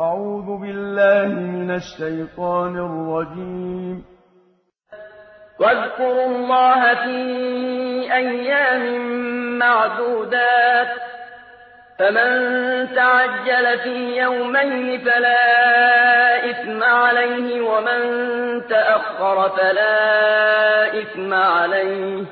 أعوذ بالله من الشيطان الرجيم. واذكروا الله في أيام معدودات. فمن تعجل في يومين فلا إثم عليه ومن تأخر فلا إثم عليه.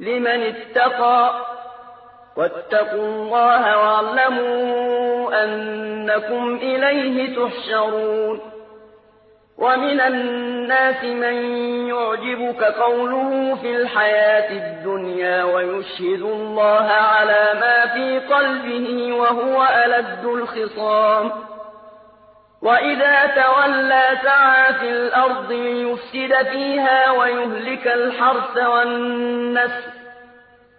لمن اتقى واتقوا الله واعلموا أنكم إليه تحشرون. ومن الناس من يعجبك قوله في الحياة الدنيا ويشهد الله على ما في قلبه وهو ألد الخصام. وإذا تولى سعى في الأرض ليفسد فيها ويهلك الحرث والنسل.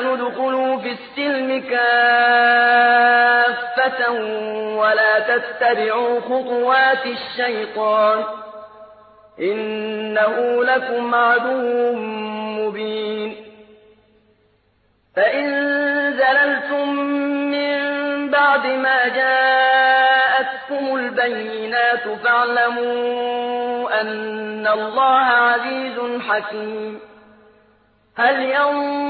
آمنوا ادخلوا في السلم كافة ولا تتبعوا خطوات الشيطان إنه لكم عدو مبين فإن زللتم من بعد ما جاءتكم البينات فاعلموا أن الله عزيز حكيم هل ينظرون